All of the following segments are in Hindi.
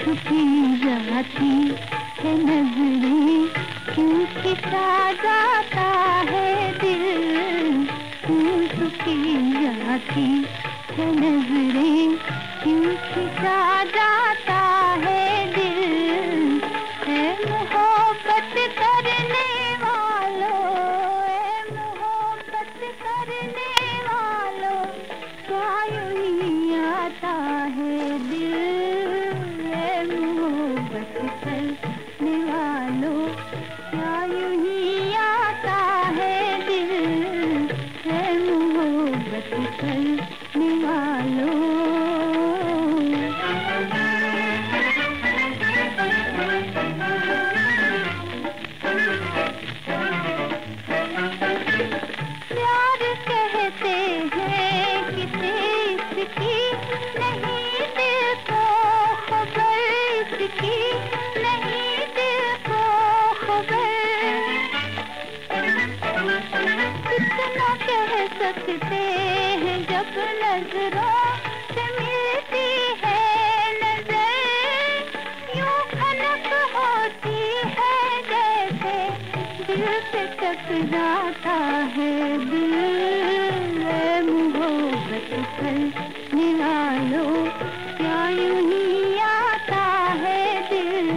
छुपी जाती है नज़रें क्यों खिंचा जाता है दिल छुपी जाती है नज़रें क्यों खिंचा जाता है मोहब्बत सकते हैं जब नज़रों से मिलती है नज़र। यूँ खनक होती है जैसे दिल से टकराता है दिल। मोहब्बत करने वालों क्या यूँ ही आता है दिल?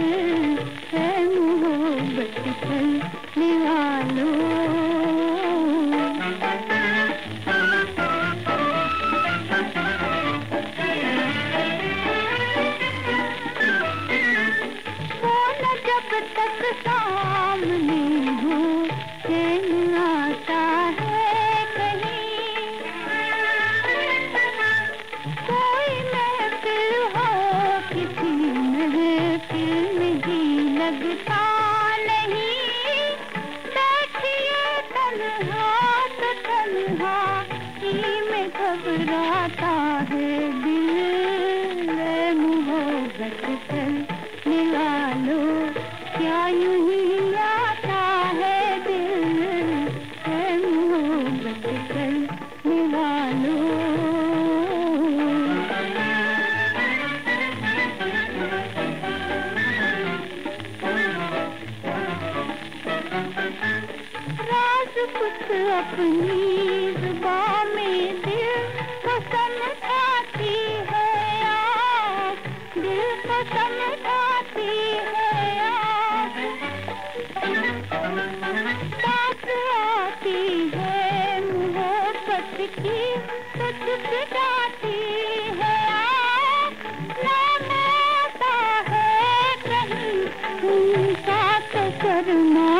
मोहब्बत सामने हो महफिल में ही कुछ अपनी ज़ुबान में दिल को समझाती है आप दिल को समझाती है बात आती है मोहब्बत की है नाम आता है कहीं उनका तो शर्माता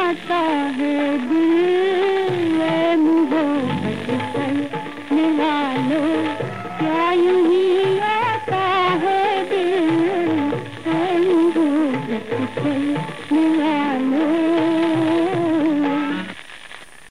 Thank you.